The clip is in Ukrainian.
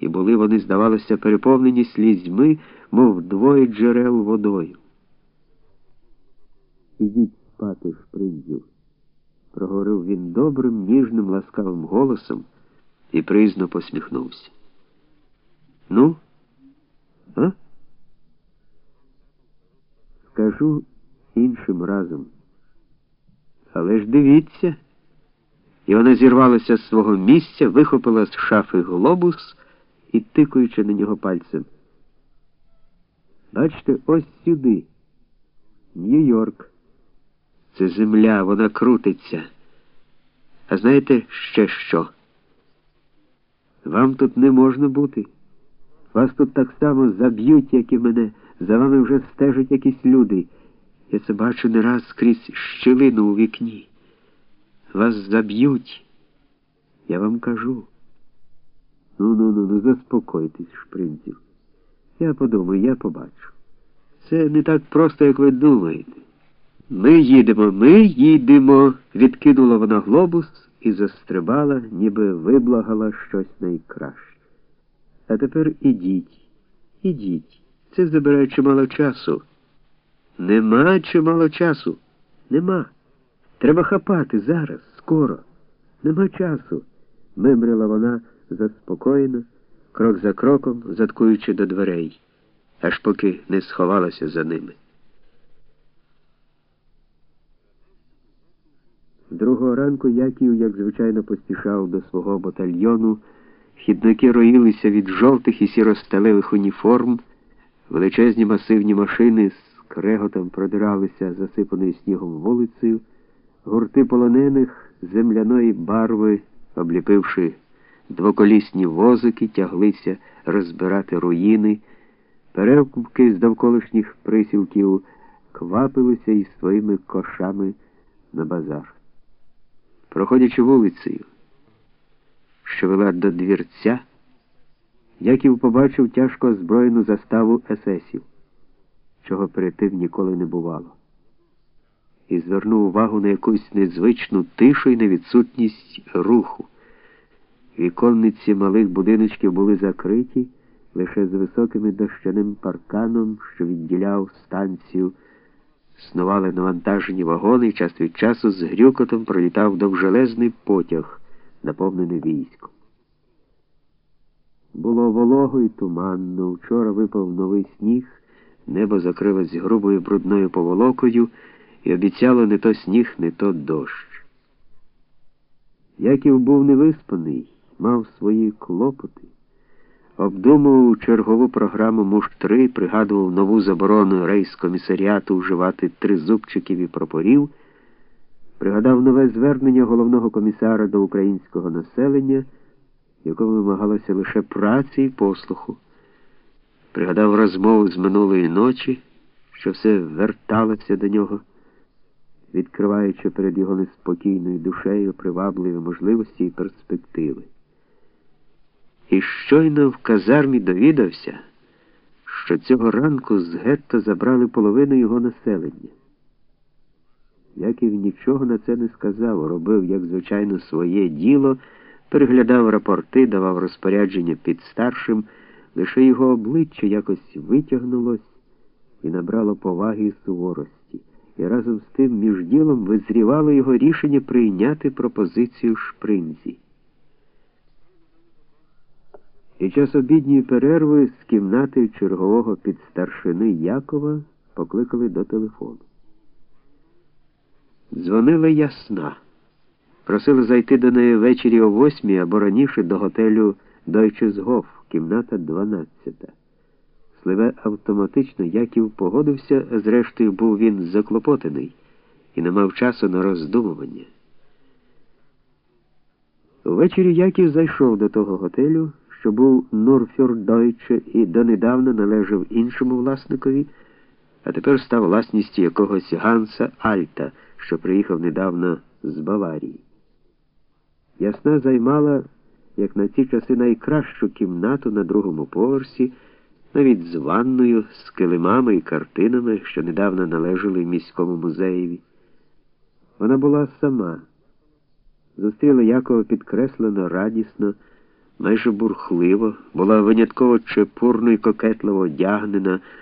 і були вони, здавалося, переповнені слізьми, мов двоє джерел водою. Ідіть спати, шприндзю, проговорив він добрим, ніжним, ласкавим голосом і приязно посміхнувся. Ну, а? Скажу іншим разом. Але ж дивіться. І вона зірвалася з свого місця, вихопила з шафи глобус і тикаючи на нього пальцем. Бачите, ось сюди. Нью-Йорк. Це земля, вона крутиться. А знаєте ще що? Вам тут не можна бути. Вас тут так само заб'ють, як і мене. За вами вже стежать якісь люди. Я це бачу не раз скрізь щілину у вікні. Вас заб'ють. Я вам кажу. Ну, ну, ну, заспокойтесь, шпринців. Я подумаю, я побачу. Це не так просто, як ви думаєте. Ми їдемо, ми їдемо, відкинула вона глобус і застрибала, ніби виблагала щось найкраще. А тепер ідіть, ідіть. Це забирає чимало часу. Нема чимало часу. Нема. Треба хапати зараз, скоро. Нема часу. Мимрила вона заспокоєно, крок за кроком, заткуючи до дверей, аж поки не сховалася за ними. Другого ранку Яків, як звичайно, поспішав до свого батальйону. Хідники роїлися від жовтих і сіросталевих уніформ, величезні масивні машини з креготом продиралися засипаною снігом вулицею, гурти полонених земляної барви, обліпивши двоколісні возики, тяглися розбирати руїни, перекупки з довколишніх присілків квапилися із своїми кошами на базар. Проходячи вулицею, що вела до двірця, Яків побачив тяжко озброєну заставу есесів, чого перед тим ніколи не бувало, і звернув увагу на якусь незвичну тишу і невідсутність руху. Віконниці малих будиночків були закриті лише з високим дощаним парканом, що відділяв станцію. Снували навантажені вагони і час від часу з грюкотом пролітав довжелезний потяг, наповнений військом. Було волого і туманно. Вчора випав новий сніг, небо закрилось грубою брудною поволокою і обіцяло не то сніг, не то дощ. Яків був невиспаний, мав свої клопоти. Обдумував чергову програму Муш-3, пригадував нову заборону рейскомісаріату вживати тризубчиків і прапорів, пригадав нове звернення головного комісара до українського населення, якому вимагалося лише праці і послуху. Пригадав розмову з минулої ночі, що все верталося до нього, відкриваючи перед його неспокійною душею привабливі можливості і перспективи і щойно в казармі довідався, що цього ранку з гетто забрали половину його населення. Яків нічого на це не сказав, робив, як звичайно, своє діло, переглядав рапорти, давав розпорядження під старшим, лише його обличчя якось витягнулось і набрало поваги і суворості, і разом з тим між ділом визрівало його рішення прийняти пропозицію шпринзі. Під час обідньої перерви з кімнати чергового підстаршини Якова покликали до телефону. Дзвонила ясна. Просили зайти до неї ввечері о восьмій або раніше до готелю Дойчезгоф, кімната 12. Сливе автоматично Яків погодився, зрештою був він заклопотаний і не мав часу на роздумування. Ввечері Яків зайшов до того готелю що був Нурфюрдойче і донедавна належав іншому власникові, а тепер став власністю якогось Ганса Альта, що приїхав недавно з Баварії. Ясна займала, як на ці часи, найкращу кімнату на другому поверсі, навіть з ванною, з килимами і картинами, що недавно належали міському музеєві. Вона була сама. Зустріла Якова підкреслено радісно майже бурхливо, була винятково чепурно і кокетливо одягнена,